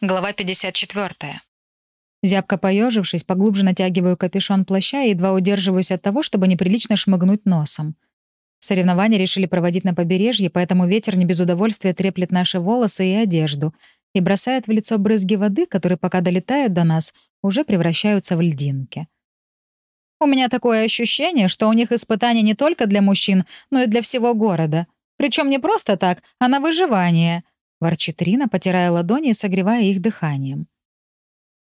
Глава 54. Зябко поежившись, поглубже натягиваю капюшон плаща и едва удерживаюсь от того, чтобы неприлично шмыгнуть носом. Соревнования решили проводить на побережье, поэтому ветер не без удовольствия треплет наши волосы и одежду и бросает в лицо брызги воды, которые, пока долетают до нас, уже превращаются в льдинки. У меня такое ощущение, что у них испытания не только для мужчин, но и для всего города. Причем не просто так, а на выживание —— ворчит Рина, потирая ладони и согревая их дыханием.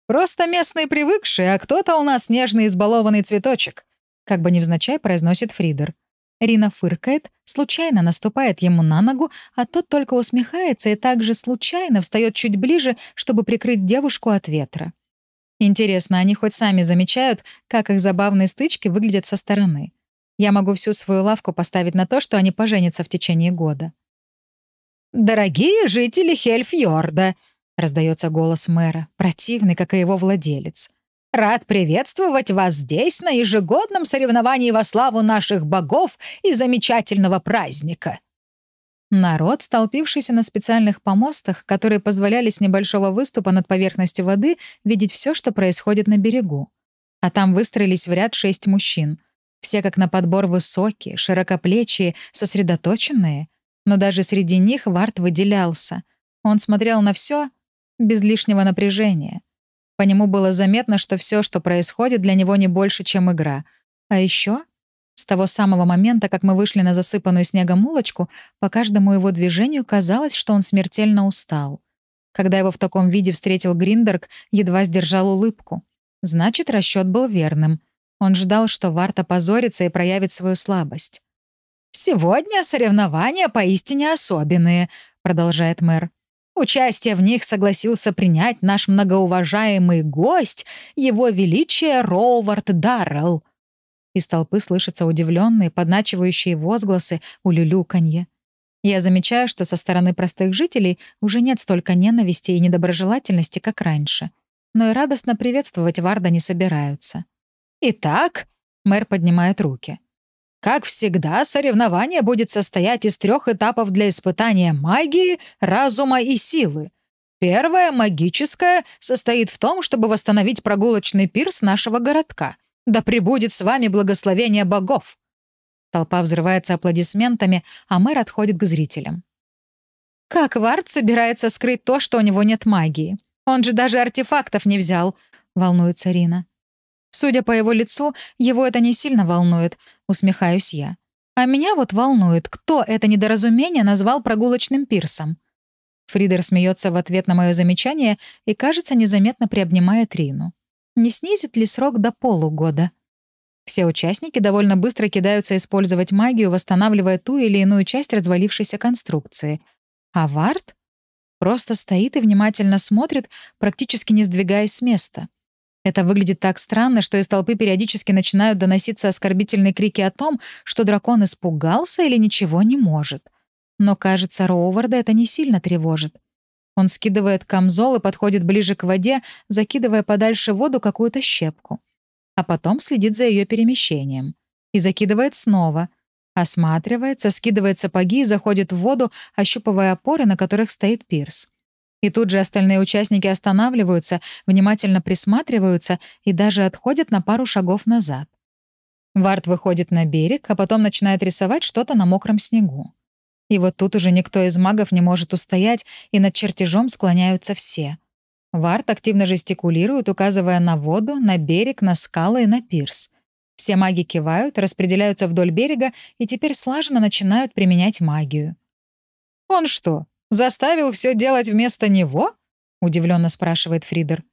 «Просто местные привыкшие, а кто-то у нас нежный избалованный цветочек», — как бы невзначай произносит Фридер. Рина фыркает, случайно наступает ему на ногу, а тот только усмехается и также случайно встает чуть ближе, чтобы прикрыть девушку от ветра. Интересно, они хоть сами замечают, как их забавные стычки выглядят со стороны. Я могу всю свою лавку поставить на то, что они поженятся в течение года. «Дорогие жители Хельфьорда!» — раздается голос мэра, противный, как и его владелец. «Рад приветствовать вас здесь на ежегодном соревновании во славу наших богов и замечательного праздника!» Народ, столпившийся на специальных помостах, которые позволяли с небольшого выступа над поверхностью воды видеть все, что происходит на берегу. А там выстроились в ряд шесть мужчин. Все как на подбор высокие, широкоплечие, сосредоточенные — но даже среди них Варт выделялся. Он смотрел на все без лишнего напряжения. По нему было заметно, что все, что происходит, для него не больше, чем игра. А еще с того самого момента, как мы вышли на засыпанную снегом улочку, по каждому его движению казалось, что он смертельно устал. Когда его в таком виде встретил Гриндерг, едва сдержал улыбку. Значит, расчет был верным. Он ждал, что Варт опозорится и проявит свою слабость. «Сегодня соревнования поистине особенные», — продолжает мэр. «Участие в них согласился принять наш многоуважаемый гость, его величие Роувард Даррелл». Из толпы слышатся удивленные, подначивающие возгласы, улюлюканье. Я замечаю, что со стороны простых жителей уже нет столько ненависти и недоброжелательности, как раньше. Но и радостно приветствовать Варда не собираются. «Итак», — мэр поднимает руки, — как всегда, соревнование будет состоять из трех этапов для испытания магии, разума и силы. Первое, магическое, состоит в том, чтобы восстановить прогулочный пирс нашего городка. Да пребудет с вами благословение богов. Толпа взрывается аплодисментами, а мэр отходит к зрителям. Как Вард собирается скрыть то, что у него нет магии? Он же даже артефактов не взял, волнуется Рина. Судя по его лицу, его это не сильно волнует, усмехаюсь я. А меня вот волнует, кто это недоразумение назвал прогулочным пирсом. Фридер смеется в ответ на мое замечание и, кажется, незаметно приобнимает Рину. Не снизит ли срок до полугода? Все участники довольно быстро кидаются использовать магию, восстанавливая ту или иную часть развалившейся конструкции. А Варт просто стоит и внимательно смотрит, практически не сдвигаясь с места. Это выглядит так странно, что из толпы периодически начинают доноситься оскорбительные крики о том, что дракон испугался или ничего не может. Но, кажется, Роуварда это не сильно тревожит. Он скидывает камзол и подходит ближе к воде, закидывая подальше в воду какую-то щепку. А потом следит за ее перемещением. И закидывает снова. Осматривается, скидывает сапоги и заходит в воду, ощупывая опоры, на которых стоит пирс. И тут же остальные участники останавливаются, внимательно присматриваются и даже отходят на пару шагов назад. Варт выходит на берег, а потом начинает рисовать что-то на мокром снегу. И вот тут уже никто из магов не может устоять, и над чертежом склоняются все. Варт активно жестикулирует, указывая на воду, на берег, на скалы и на пирс. Все маги кивают, распределяются вдоль берега и теперь слаженно начинают применять магию. «Он что, Заставил все делать вместо него?» — удивленно спрашивает Фридер.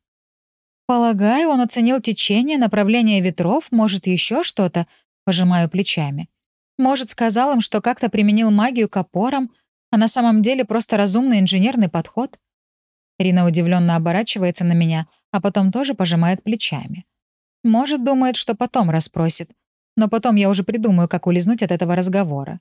«Полагаю, он оценил течение, направление ветров, может, еще что-то?» — пожимаю плечами. «Может, сказал им, что как-то применил магию к опорам, а на самом деле просто разумный инженерный подход?» Рина удивленно оборачивается на меня, а потом тоже пожимает плечами. Может, думает, что потом расспросит. Но потом я уже придумаю, как улизнуть от этого разговора.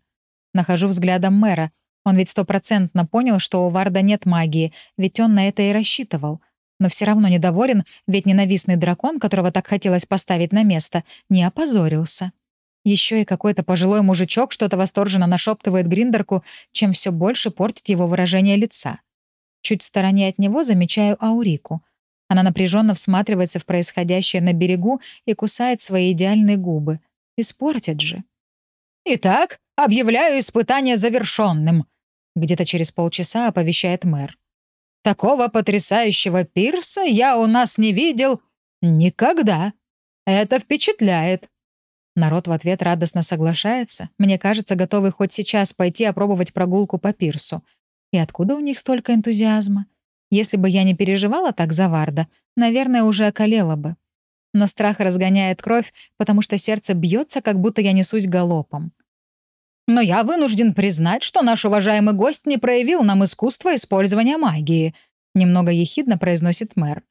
Нахожу взглядом мэра — он ведь стопроцентно понял, что у Варда нет магии, ведь он на это и рассчитывал. Но все равно недоволен, ведь ненавистный дракон, которого так хотелось поставить на место, не опозорился. Еще и какой-то пожилой мужичок что-то восторженно нашептывает Гриндерку, чем все больше портит его выражение лица. Чуть в стороне от него замечаю Аурику. Она напряженно всматривается в происходящее на берегу и кусает свои идеальные губы. Испортит же. «Итак, объявляю испытание завершенным», — где-то через полчаса оповещает мэр. «Такого потрясающего пирса я у нас не видел никогда. Это впечатляет». Народ в ответ радостно соглашается, мне кажется, готовый хоть сейчас пойти опробовать прогулку по пирсу. И откуда у них столько энтузиазма? Если бы я не переживала так за Варда, наверное, уже околела бы. Но страх разгоняет кровь, потому что сердце бьется, как будто я несусь галопом. Но я вынужден признать, что наш уважаемый гость не проявил нам искусство использования магии», — немного ехидно произносит мэр.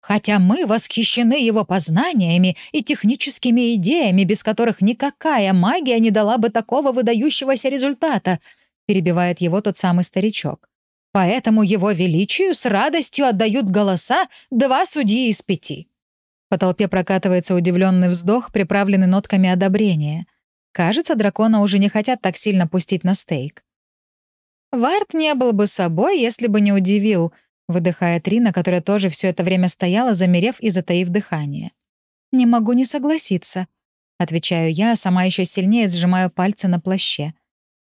«Хотя мы восхищены его познаниями и техническими идеями, без которых никакая магия не дала бы такого выдающегося результата», — перебивает его тот самый старичок. «Поэтому его величию с радостью отдают голоса два судьи из пяти». По толпе прокатывается удивленный вздох, приправленный нотками одобрения. Кажется, дракона уже не хотят так сильно пустить на стейк. «Вард не был бы собой, если бы не удивил», — выдыхает Рина, которая тоже все это время стояла, замерев и затаив дыхание. «Не могу не согласиться», — отвечаю я, а сама еще сильнее сжимаю пальцы на плаще.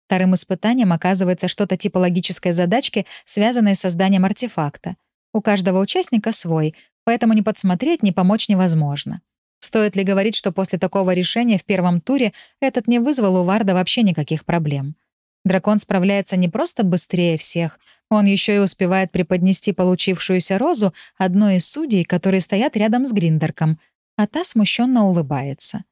Вторым испытанием оказывается что-то типа логической задачки, связанной с созданием артефакта. У каждого участника свой, поэтому не подсмотреть, ни помочь невозможно. Стоит ли говорить, что после такого решения в первом туре этот не вызвал у Варда вообще никаких проблем? Дракон справляется не просто быстрее всех, он еще и успевает преподнести получившуюся розу одной из судей, которые стоят рядом с Гриндерком, а та смущенно улыбается.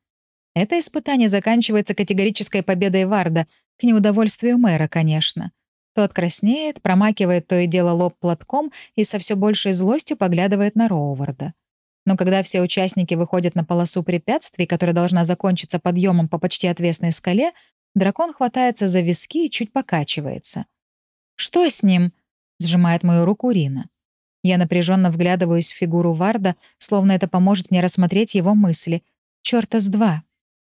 Это испытание заканчивается категорической победой Варда, к неудовольствию мэра, конечно. Тот краснеет, промакивает то и дело лоб платком и со все большей злостью поглядывает на Роуварда. Но когда все участники выходят на полосу препятствий, которая должна закончиться подъемом по почти отвесной скале, дракон хватается за виски и чуть покачивается. «Что с ним?» — сжимает мою руку Рина. Я напряженно вглядываюсь в фигуру Варда, словно это поможет мне рассмотреть его мысли. Чёрта с два.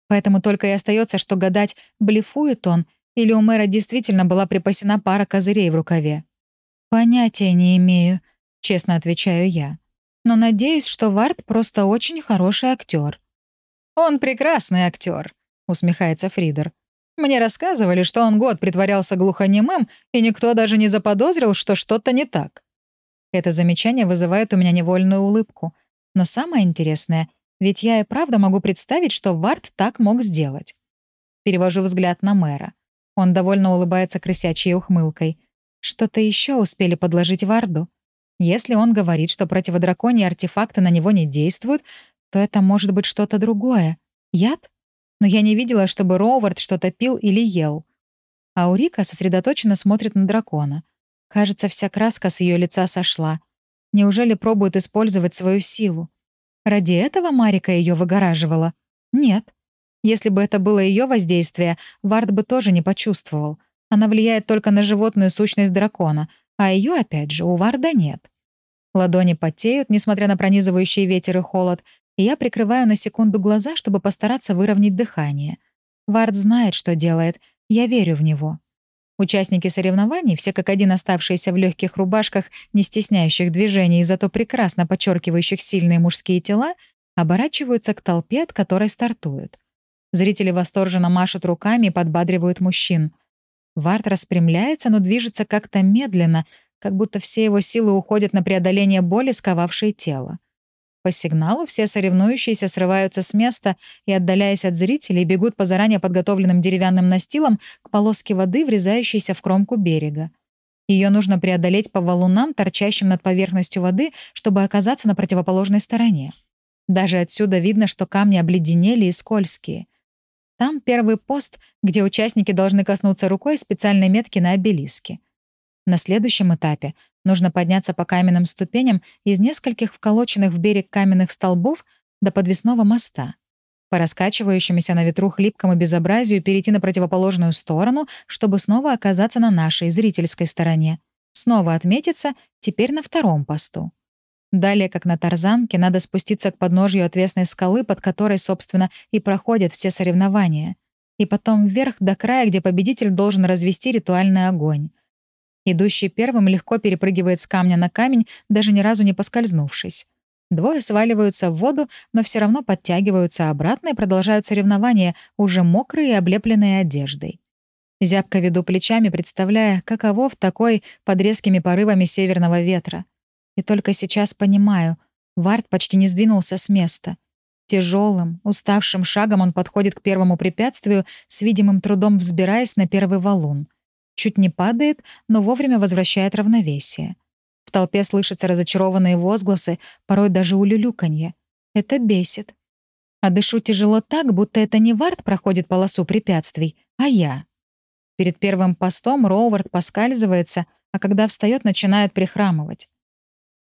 Поэтому только и остается, что гадать, блефует он или у мэра действительно была припасена пара козырей в рукаве. «Понятия не имею», — честно отвечаю я но надеюсь, что Вард просто очень хороший актер. «Он прекрасный актер, усмехается Фридер. «Мне рассказывали, что он год притворялся глухонемым, и никто даже не заподозрил, что что-то не так». Это замечание вызывает у меня невольную улыбку. Но самое интересное, ведь я и правда могу представить, что Вард так мог сделать. Перевожу взгляд на мэра. Он довольно улыбается крысячей ухмылкой. Что-то еще успели подложить Варду? Если он говорит, что противодраконьи артефакты на него не действуют, то это может быть что-то другое. Яд? Но я не видела, чтобы Роувард что-то пил или ел. А Урика сосредоточенно смотрит на дракона. Кажется, вся краска с ее лица сошла. Неужели пробует использовать свою силу? Ради этого Марика ее выгораживала? Нет. Если бы это было ее воздействие, Вард бы тоже не почувствовал. Она влияет только на животную сущность дракона, а ее, опять же, у Варда нет. Ладони потеют, несмотря на пронизывающий ветер и холод, и я прикрываю на секунду глаза, чтобы постараться выровнять дыхание. Вард знает, что делает, я верю в него. Участники соревнований, все как один оставшиеся в легких рубашках, не стесняющих движений, зато прекрасно подчеркивающих сильные мужские тела, оборачиваются к толпе, от которой стартуют. Зрители восторженно машут руками и подбадривают мужчин. Вард распрямляется, но движется как-то медленно, как будто все его силы уходят на преодоление боли, сковавшей тело. По сигналу все соревнующиеся срываются с места и, отдаляясь от зрителей, бегут по заранее подготовленным деревянным настилам к полоске воды, врезающейся в кромку берега. Ее нужно преодолеть по валунам, торчащим над поверхностью воды, чтобы оказаться на противоположной стороне. Даже отсюда видно, что камни обледенели и скользкие — там первый пост, где участники должны коснуться рукой специальной метки на обелиске. На следующем этапе нужно подняться по каменным ступеням из нескольких вколоченных в берег каменных столбов до подвесного моста. По раскачивающемуся на ветру хлипкому безобразию перейти на противоположную сторону, чтобы снова оказаться на нашей зрительской стороне. Снова отметиться, теперь на втором посту. Далее, как на тарзанке, надо спуститься к подножью отвесной скалы, под которой, собственно, и проходят все соревнования. И потом вверх до края, где победитель должен развести ритуальный огонь. Идущий первым легко перепрыгивает с камня на камень, даже ни разу не поскользнувшись. Двое сваливаются в воду, но все равно подтягиваются обратно и продолжают соревнования, уже мокрые и облепленные одеждой. Зябко веду плечами, представляя, каково в такой под резкими порывами северного ветра. И только сейчас понимаю, Вард почти не сдвинулся с места. Тяжелым, уставшим шагом он подходит к первому препятствию, с видимым трудом взбираясь на первый валун. Чуть не падает, но вовремя возвращает равновесие. В толпе слышатся разочарованные возгласы, порой даже улюлюканье. Это бесит. А дышу тяжело так, будто это не Вард проходит полосу препятствий, а я. Перед первым постом Роувард поскальзывается, а когда встает, начинает прихрамывать.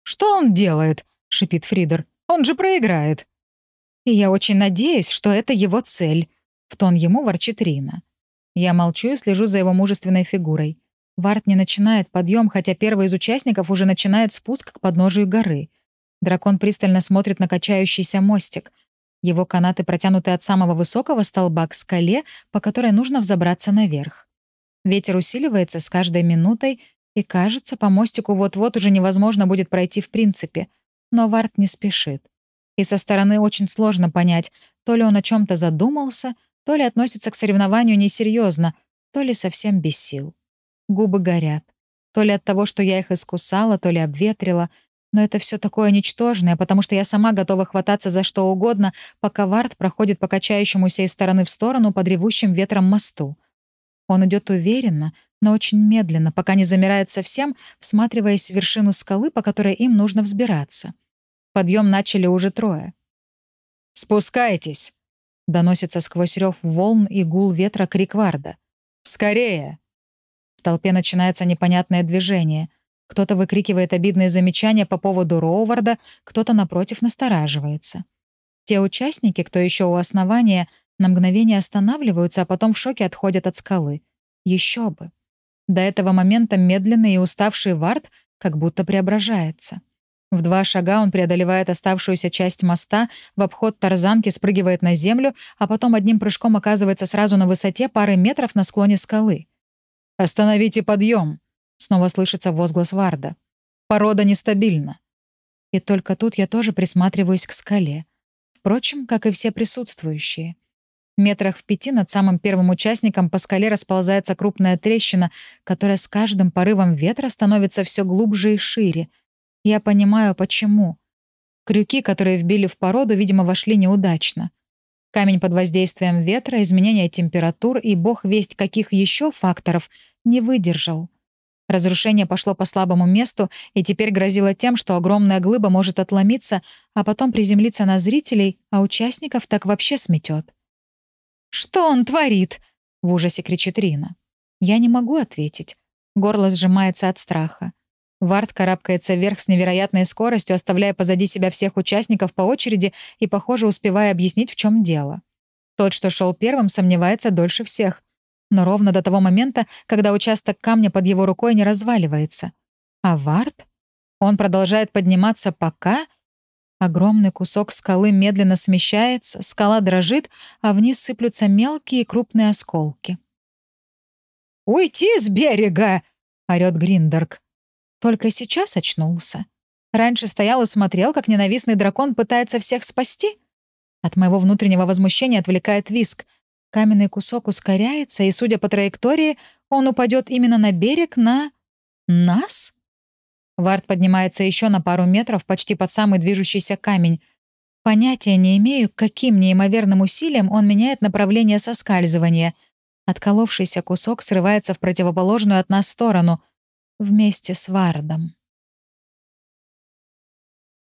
«Что он делает?» — шипит Фридер. «Он же проиграет». «И я очень надеюсь, что это его цель», — в тон ему ворчит Рина. Я молчу и слежу за его мужественной фигурой. Варт не начинает подъем, хотя первый из участников уже начинает спуск к подножию горы. Дракон пристально смотрит на качающийся мостик. Его канаты протянуты от самого высокого столба к скале, по которой нужно взобраться наверх. Ветер усиливается с каждой минутой, и кажется, по мостику вот-вот уже невозможно будет пройти в принципе. Но Варт не спешит. И со стороны очень сложно понять, то ли он о чем то задумался, то ли относится к соревнованию несерьезно, то ли совсем без сил. Губы горят. То ли от того, что я их искусала, то ли обветрила. Но это все такое ничтожное, потому что я сама готова хвататься за что угодно, пока Вард проходит по качающемуся из стороны в сторону под ревущим ветром мосту. Он идет уверенно, но очень медленно, пока не замирает совсем, всматриваясь в вершину скалы, по которой им нужно взбираться. Подъем начали уже трое. «Спускайтесь!» — доносится сквозь рев волн и гул ветра крик Варда. «Скорее!» В толпе начинается непонятное движение. Кто-то выкрикивает обидные замечания по поводу Роуварда, кто-то, напротив, настораживается. Те участники, кто еще у основания, на мгновение останавливаются, а потом в шоке отходят от скалы. Еще бы. До этого момента медленный и уставший Вард как будто преображается. В два шага он преодолевает оставшуюся часть моста, в обход тарзанки спрыгивает на землю, а потом одним прыжком оказывается сразу на высоте пары метров на склоне скалы. «Остановите подъем!» — снова слышится возглас Варда. «Порода нестабильна». И только тут я тоже присматриваюсь к скале. Впрочем, как и все присутствующие. Метрах в пяти над самым первым участником по скале расползается крупная трещина, которая с каждым порывом ветра становится все глубже и шире. Я понимаю, почему. Крюки, которые вбили в породу, видимо, вошли неудачно. Камень под воздействием ветра, изменения температур и бог весть каких еще факторов не выдержал. Разрушение пошло по слабому месту и теперь грозило тем, что огромная глыба может отломиться, а потом приземлиться на зрителей, а участников так вообще сметет. «Что он творит?» — в ужасе кричит Рина. Я не могу ответить. Горло сжимается от страха. Вард карабкается вверх с невероятной скоростью, оставляя позади себя всех участников по очереди и, похоже, успевая объяснить, в чем дело. Тот, что шел первым, сомневается дольше всех. Но ровно до того момента, когда участок камня под его рукой не разваливается. А Вард? Он продолжает подниматься пока... Огромный кусок скалы медленно смещается, скала дрожит, а вниз сыплются мелкие и крупные осколки. «Уйти с берега!» — орёт Гриндерк. Только сейчас очнулся. Раньше стоял и смотрел, как ненавистный дракон пытается всех спасти. От моего внутреннего возмущения отвлекает виск. Каменный кусок ускоряется, и, судя по траектории, он упадет именно на берег на... нас? Вард поднимается еще на пару метров, почти под самый движущийся камень. Понятия не имею, каким неимоверным усилием он меняет направление соскальзывания. Отколовшийся кусок срывается в противоположную от нас сторону — вместе с Вардом.